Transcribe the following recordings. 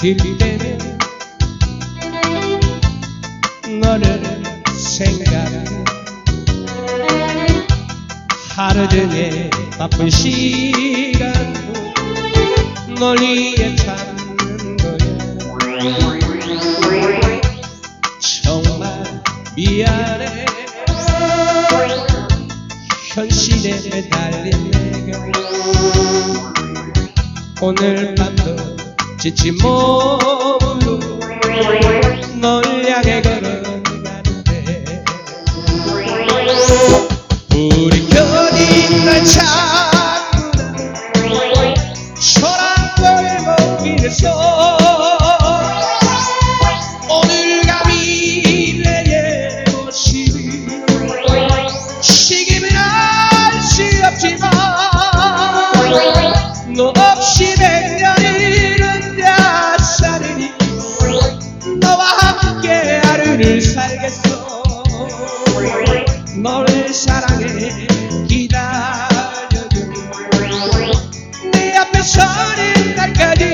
들이대면 너를 생각해 하루 종일 바쁜 시간도 널 위해 참는 거야. 정말 미안해. 현실에 매달린 내가 오늘 밤 지친 몸으로 널 향해 걸어가는데. 우리 견인 날 찾구 널 사랑해 기다려줘. 내 앞에 서는 날까지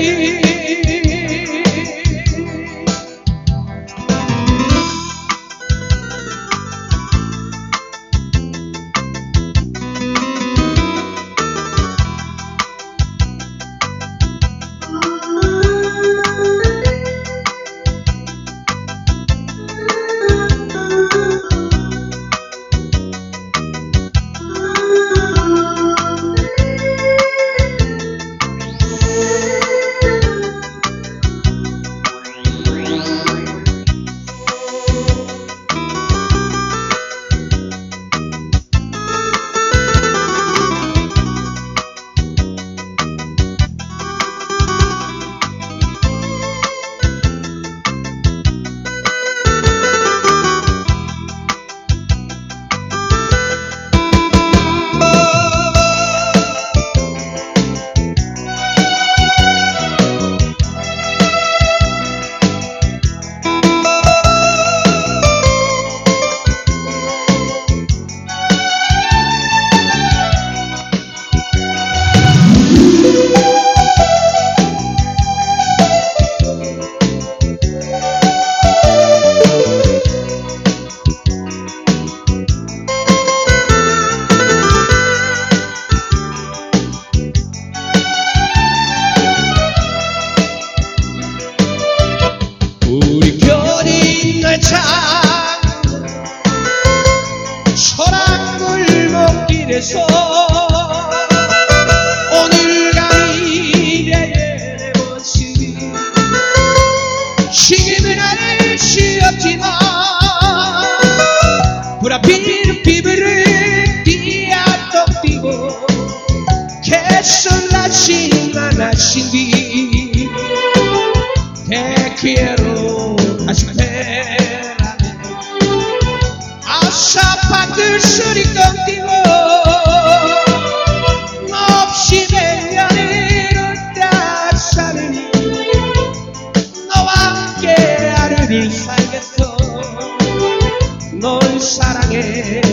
Would I be in Pibere, dear Toktibo? Kesson la chingana chindi. Te quiero esperar. Hasta para que soy contigo. 널